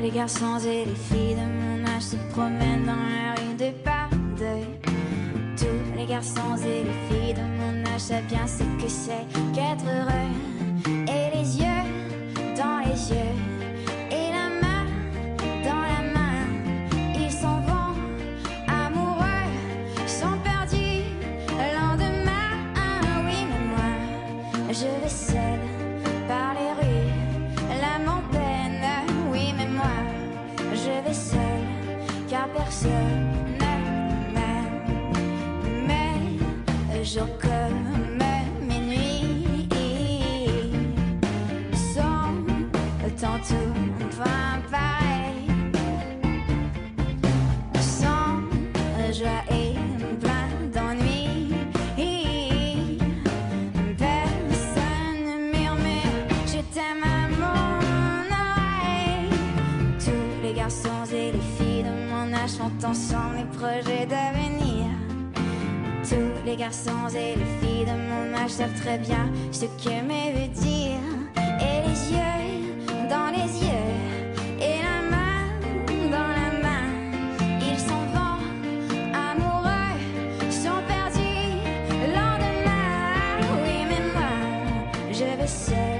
les garçons et les filles de mon âge se promènent dans la rue de par deux. Tous les garçons et les filles de mon âge savent bien ce que c'est qu'être heureux. Et les yeux dans les yeux. Et la main dans la main. Ils s'en vont amoureux, sont perdus le lendemain. Oui, mais moi, je vais seule seule car personne ne m'aime. Mais jour comme mes nuits sont tantôt enfin pareil. Sans joie et plein d'ennuis. Personne ne murmure, je t'aime font ensemble mes projets d'avenir. Tous les garçons et les filles de mon âge savent très bien ce que mais veut dire. Et les yeux dans les yeux, et la main dans la main, ils s'en vont amoureux, sont perdus le lendemain. Oui, mais moi, je vais seule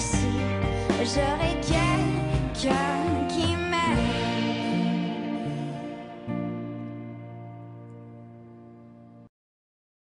aussi, j'aurais quelqu'un.